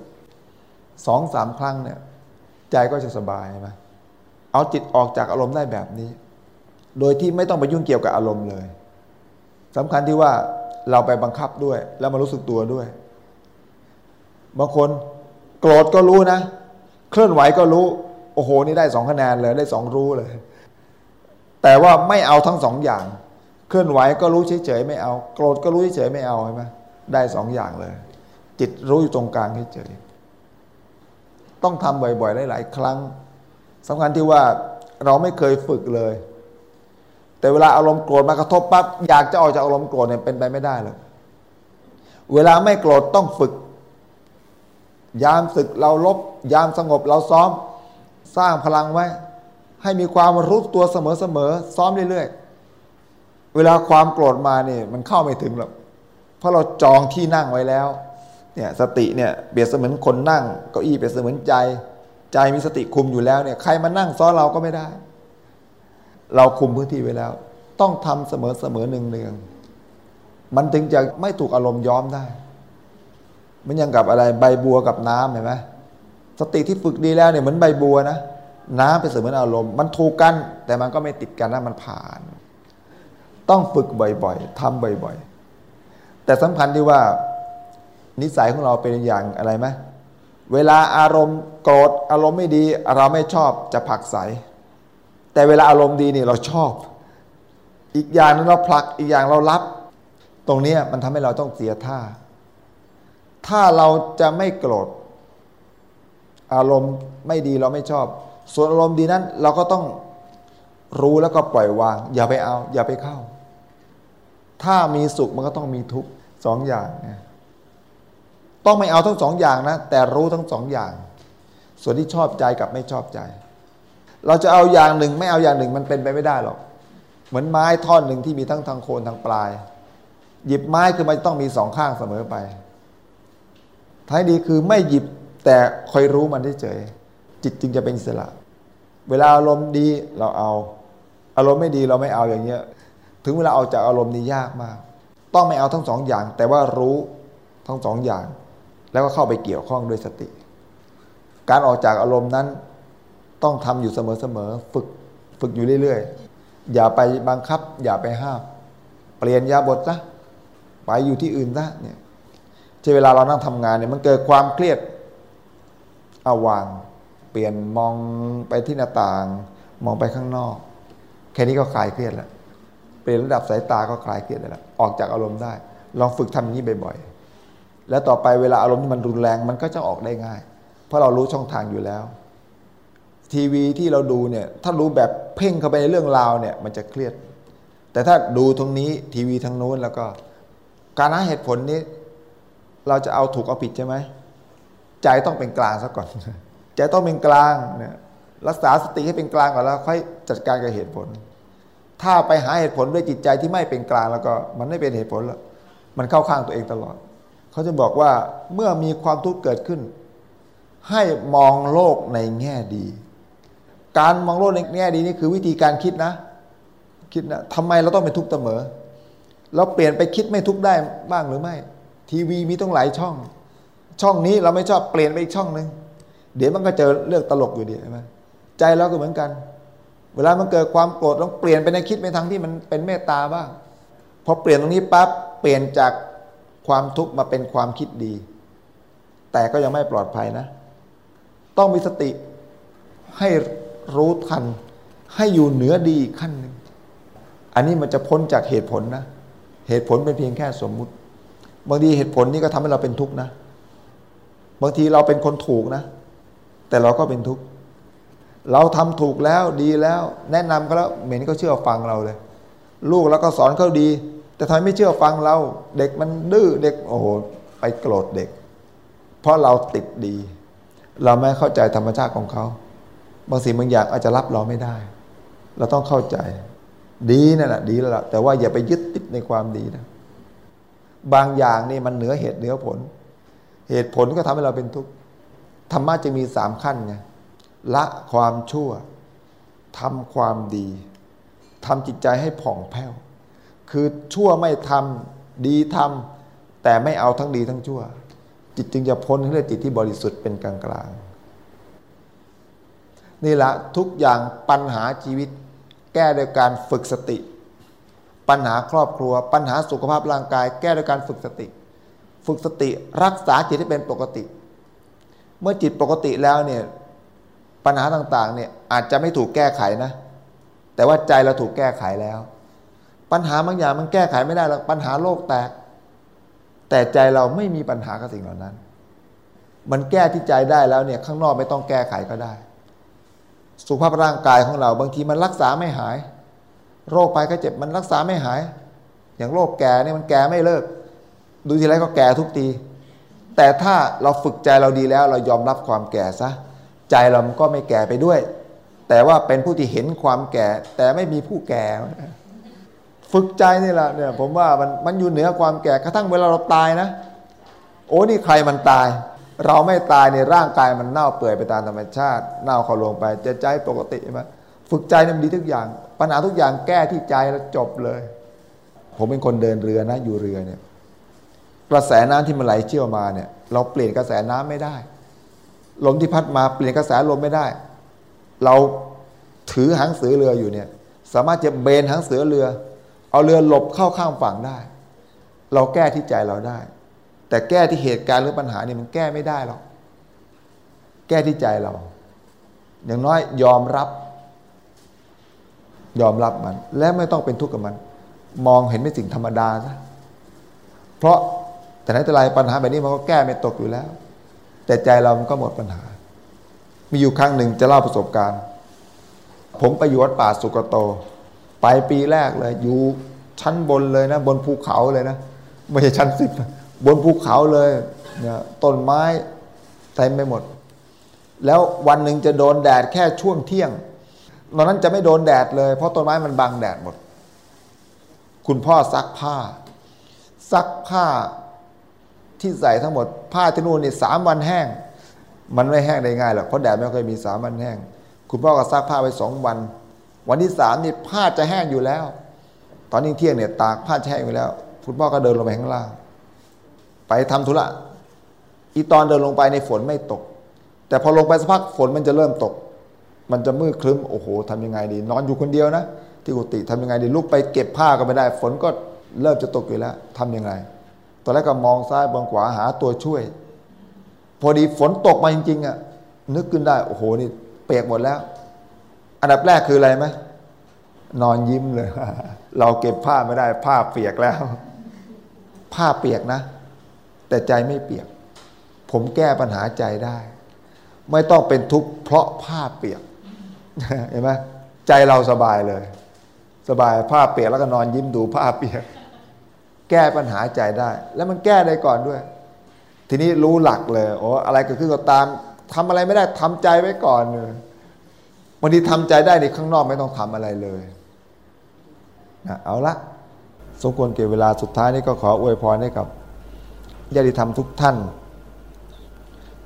สองสามครั้งเนี่ย ใจก็จะสบายไหมเอาจิตออกจากอารมณ์ได้แบบนี้ โดยที่ไม่ต้องไปยุ่งเกี่ยวกับอารมณ์เลยสำคัญที่ว่าเราไปบังคับด้วย แล้วมารู้สึกตัวด้วย บางคนโกรธก็รู้นะ เคลื่อนไหวก็รู้ โอ้โห นี่ได้สองคะแนนเลยได้สองรู้เลย แต่ว่าไม่เอาทั้งสองอย่าง เคลื่อนไหวก็รู้เฉยๆไม่เอา โกรธก็รู้เฉยๆไม่เอาใช่ไหมได้สองอย่างเลย จิตรู้อยู่ตรงกลางเฉยๆต้องทำบ่อยๆหลายๆครั้งสำคัญที่ว่าเราไม่เคยฝึกเลย แต่เวลาอารมณ์โกรธมากระทบปั๊บอยากจะออกจากอารมณ์โกรธเนี่ยเป็นไปไม่ได้เลยเวลาไม่โกรธต้องฝึก ยามศึกเราลบ ยามสงบเราซ้อม สร้างพลังไว้ ให้มีความรู้ตัวเสมอๆซ้อมเรื่อยๆ เวลาความโกรธมาเนี่ยมันเข้าไม่ถึงหรอกเพราะเราจองที่นั่งไว้แล้วเนี่ยสติเนี่ยเปรียบเสมือนคนนั่งเก้าอี้เปรียบเสมือนใจ ใจมีสติคุมอยู่แล้วเนี่ยใครมานั่งซ้อนเราก็ไม่ได้ เราคุมพื้นที่ไว้แล้ว ต้องทำเสมอเสมอหนึ่งเนืองมันถึงจะไม่ถูกอารมณ์ย้อมได้ มันยังกับอะไรใบบัวกับน้ำเห็นไหม สติที่ฝึกดีแล้วเนี่ยเหมือนใบบัวนะน้ำเป็นเสมือนอารมณ์ มันถูกกัน แต่มันก็ไม่ติดกันนะมันผ่าน ต้องฝึกบ่อยๆทำบ่อยๆ แต่สำคัญที่ว่า นิสัยของเราเป็นอย่างอะไรไหมเวลาอารมณ์โกรธอารมณ์ไม่ดี เราไม่ชอบจะผลักใส แต่เวลาอารมณ์ดีนี่เราชอบ อีกอย่างนึงเราผลักอีกอย่างเรารับ ตรงนี้มันทำให้เราต้องเสียท่า ถ้าเราจะไม่โกรธ อารมณ์ไม่ดีเราไม่ชอบ ส่วนอารมณ์ดีนั้นเราก็ต้องรู้แล้วก็ปล่อยวาง อย่าไปเอา อย่าไปเข้า ถ้ามีสุขมันก็ต้องมีทุกข์สองอย่างนะต้องไม่เอาทั้งสองอย่างนะ แต่รู้ทั้งสองอย่าง ส่วนที่ชอบใจกับไม่ชอบใจ เราจะเอาอย่างหนึ่ง ไม่เอาอย่างหนึ่งมันเป็นไปไม่ได้หรอก เหมือนไม้ท่อนหนึ่งที่มีทั้งทางโคนทางปลาย หยิบไม้คือมันต้องมีสองข้างเสมอไปท้ายดีคือไม่หยิบ แต่คอยรู้มันเฉยจิตจึงจะเป็นอิสระ เวลาอารมณ์ดีเราเอา อารมณ์ไม่ดีเราไม่เอาอย่างเงี้ย ถึงเวลาออกจากอารมณ์นี้ยากมาก ต้องไม่เอาทั้งสองอย่าง แต่ว่ารู้ทั้งสองอย่าง แล้วก็เข้าไปเกี่ยวข้องด้วยสติ การออกจากอารมณ์นั้น ต้องทำอยู่เสมอๆฝึกฝึกอยู่เรื่อยๆ อย่าไปบังคับ อย่าไปห้าม เปลี่ยนยาบทซะไปอยู่ที่อื่นซะเนี่ยใช่เวลาเรานั่งทำงานเนี่ยมันเกิดความเครียด เอาวาง เปลี่ยนมองไปที่หน้าต่าง มองไปข้างนอก แค่นี้ก็คลายเครียดแล้วเปลี่ยนระดับสายตาก็คลายเครียดได้แล้วออกจากอารมณ์ได้ ลองฝึกทำอย่างนี้บ่อยๆ แล้วต่อไปเวลาอารมณ์ที่มันรุนแรงมันก็จะออกได้ง่าย เพราะเรารู้ช่องทางอยู่แล้ว ทีวีที่เราดูเนี่ยถ้ารู้แบบเพ่งเข้าไปในเรื่องราวเนี่ยมันจะเครียด แต่ถ้าดูตรงนี้ทีวีทางโน้นแล้วก็ การหาเหตุผลนี้ เราจะเอาถูกเอาผิดใช่ไหม ใจต้องเป็นกลางซะก่อน ใจต้องเป็นกลางเนี่ยรักษาสติให้เป็นกลางก่อนแล้ว ค่อยจัดการกับเหตุผล ถ้าไปหาเหตุผลด้วยจิตใจที่ไม่เป็นกลางแล้วก็มันไม่เป็นเหตุผลแล้วมันเข้าข้างตัวเองตลอด เขาจะบอกว่าเมื่อมีความทุกข์เกิดขึ้น ให้มองโลกในแง่ดี การมองโลกในแง่ดีนี่คือวิธีการคิดนะ คิดนะทำไมเราต้องเป็นทุกข์เสมอ เราเปลี่ยนไปคิดไม่ทุกข์ได้บ้างหรือไม่ ทีวีมีต้องหลายช่อง ช่องนี้เราไม่ชอบเปลี่ยนไปอีกช่องหนึ่งเดี๋ยวมันก็เจอเรื่องตลกอยู่ดีใช่ไหมใจเราก็เหมือนกัน เวลามันเกิดความโกรธต้องเปลี่ยนไปในคิดไปทางที่มันเป็นเมตตาบ้างพอเปลี่ยนตรงนี้ปั๊บเปลี่ยนจากความทุกข์มาเป็นความคิดดี แต่ก็ยังไม่ปลอดภัยนะ ต้องมีสติให้รู้ทัน ให้อยู่เหนือดีขั้นหนึ่งอันนี้มันจะพ้นจากเหตุผลนะ เหตุผลเป็นเพียงแค่สมมุติ บางทีเหตุผลนี้ก็ทำให้เราเป็นทุกข์นะ บางทีเราเป็นคนถูกนะ แต่เราก็เป็นทุกข์เราทำถูกแล้วดีแล้ว แนะนำเขาแล้วเหม็นก็เชื่อฟังเราเลย ลูกแล้วก็สอนเขาดี แต่ทำไมไม่เชื่อฟังเรา เด็กมันดื้อเด็กโอ้โหไปโกรธเด็ก เพราะเราติดดี เราไม่เข้าใจธรรมชาติของเขาบางสิ่งบางอย่างอาจจะรับเราไม่ได้ เราต้องเข้าใจ ดีนั่นแหละดีแล้วแต่ว่าอย่าไปยึดติดในความดีนะบางอย่างนี่มันเหนือเหตุเหนือผล เหตุผลก็ทำให้เราเป็นทุกข์ธรรมะจะมีสามขั้นไงละความชั่วทำความดีทำจิตใจให้ผ่องแผ้ว คือชั่วไม่ทำดีทำแต่ไม่เอาทั้งดีทั้งชั่ว จิตจึงจะพ้นให้ได้จิตที่บริสุทธิ์เป็นกลางกลางนี่ละทุกอย่างปัญหาชีวิต แก้โดยการฝึกสติ ปัญหาครอบครัว ปัญหาสุขภาพร่างกาย แก้โดยการฝึกสติ ฝึกสติรักษาจิตให้เป็นปกติ เมื่อจิตปกติแล้วเนี่ยปัญหาต่างๆเนี่ยอาจจะไม่ถูกแก้ไขนะ แต่ว่าใจเราถูกแก้ไขแล้ว ปัญหาบางอย่างมันแก้ไขไม่ได้หรอกปัญหาโลกแตก แต่ใจเราไม่มีปัญหากับสิ่งเหล่านั้น มันแก้ที่ใจได้แล้วเนี่ยข้างนอกไม่ต้องแก้ไขก็ได้ สุขภาพร่างกายของเราบางทีมันรักษาไม่หาย โรคไปก็เจ็บมันรักษาไม่หาย อย่างโรคแก่เนี่ยมันแก่ไม่เลิก ดูทีไรก็แก่ทุกทีแต่ถ้าเราฝึกใจเราดีแล้ว เรายอมรับความแก่ซะใจเราก็ไม่แก่ไปด้วย แต่ว่าเป็นผู้ที่เห็นความแก่ แต่ไม่มีผู้แก่ ฝึกใจนี่แหละเนี่ยผมว่ามันมันอยู่เหนือความแก่กระทั่งเวลาเราตายนะ โอ้นี่ใครมันตาย เราไม่ตายในร่างกายมันเน่าเปื่อยไปตามธรรมชาติ เน่าเขาลงไปจะใจปกติไหมฝึกใจนี่มันดีทุกอย่าง ปัญหาทุกอย่างแก้ที่ใจแล้วจบเลย ผมเป็นคนเดินเรือนะอยู่เรือเนี่ย กระแสน้ำที่มันไหลเชี่ยวมาเนี่ย เราเปลี่ยนกระแสน้ำไม่ได้ ลมที่พัดมาเปลี่ยนกระแสลมไม่ได้ เราถือหางเสือเรืออยู่เนี่ย สามารถจะเบนหางเสือเรือ เอาเรือหลบเข้าข้างฝั่งได้ เราแก้ที่ใจเราได้ แต่แก้ที่เหตุการณ์หรือปัญหานี่มันแก้ไม่ได้หรอกแก้ที่ใจเรา อย่างน้อยยอมรับ ยอมรับมัน และไม่ต้องเป็นทุกข์กับมัน มองเห็นเป็นสิ่งธรรมดาซะเพราะ แต่ไหนแต่ไรปัญหาแบบนี้มันก็แก้ไม่ตกอยู่แล้ว แต่ใจเรามันก็หมดปัญหา มีอยู่ครั้งหนึ่งจะเล่าประสบการณ์ ผมไปอยู่วัดป่าสุกโต ไปปีแรกเลย อยู่ชั้นบนเลยนะ บนภูเขาเลยนะ ไม่ใช่ชั้นสิบบนภูเขาเลยเนี่ยต้นไม้เต็มไปหมด แล้ววันหนึ่งจะโดนแดดแค่ช่วงเที่ยงตอนนั้นจะไม่โดนแดดเลย เพราะต้นไม้มันบังแดดหมด คุณพ่อซักผ้า ซักผ้า ที่ใส่ทั้งหมด ผ้าที่นู่นนี่สามวันแห้ง มันไม่แห้งได้ง่ายหรอกเพราะแดดไม่เคยมีสามวันแห้ง คุณพ่อก็ซักผ้าไปสองวัน วันที่สามนี่ผ้าจะแห้งอยู่แล้ว ตอนนี้เที่ยงเนี่ยตากผ้าแห้งอยู่แล้ว คุณพ่อก็เดินลงไปข้างล่าง ไปทำธุระอีตอนเดินลงไปในฝนไม่ตก แต่พอลงไปสักพักฝนมันจะเริ่มตก มันจะมืดคลึ้มโอ้โหทำยังไงดี นอนอยู่คนเดียวนะที่กุฏิทำยังไงดีลุกไปเก็บผ้าก็ไม่ได้ ฝนก็เริ่มจะตกอยู่แล้ว ทํำยังไง ตอนแรกก็มองซ้ายมองขวาหาตัวช่วย พอดีฝนตกมาจริงๆอะนึกขึ้นได้ โอ้โหนี่ เปียกหมดแล้ว อันดับแรกคืออะไรไหมนอนยิ้มเลย เราเก็บผ้าไม่ได้ ผ้าเปียกแล้ว ผ้าเปียกนะ แต่ใจไม่เปียก ผมแก้ปัญหาใจได้ ไม่ต้องเป็นทุกข์เพราะผ้าเปียกเห็นไหมใจเราสบายเลย สบายผ้าเปียกแล้วก็นอนยิ้มดูผ้าเปียก แก้ปัญหาใจได้ แล้วมันแก้ได้ก่อนด้วย ทีนี้รู้หลักเลยโอ้อะไรเกิดขึ้นก็ตามทำอะไรไม่ได้ทำใจไว้ก่อนเลยวันนี้ทำใจได้ในข้างนอกไม่ต้องทำอะไรเลยนะเอาละสมควรเก็บเวลาสุดท้ายนี้ก็ขออวยพรให้กับญาติธรรมทุกท่าน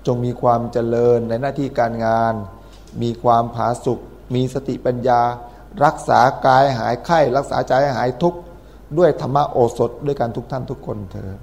จงมีความเจริญในหน้าที่การงาน มีความผาสุกมีสติปัญญา รักษากายหายไข้ รักษาใจหายทุกข์ ด้วยธรรมโอสถด้วยการทุกท่านทุกคนเถิด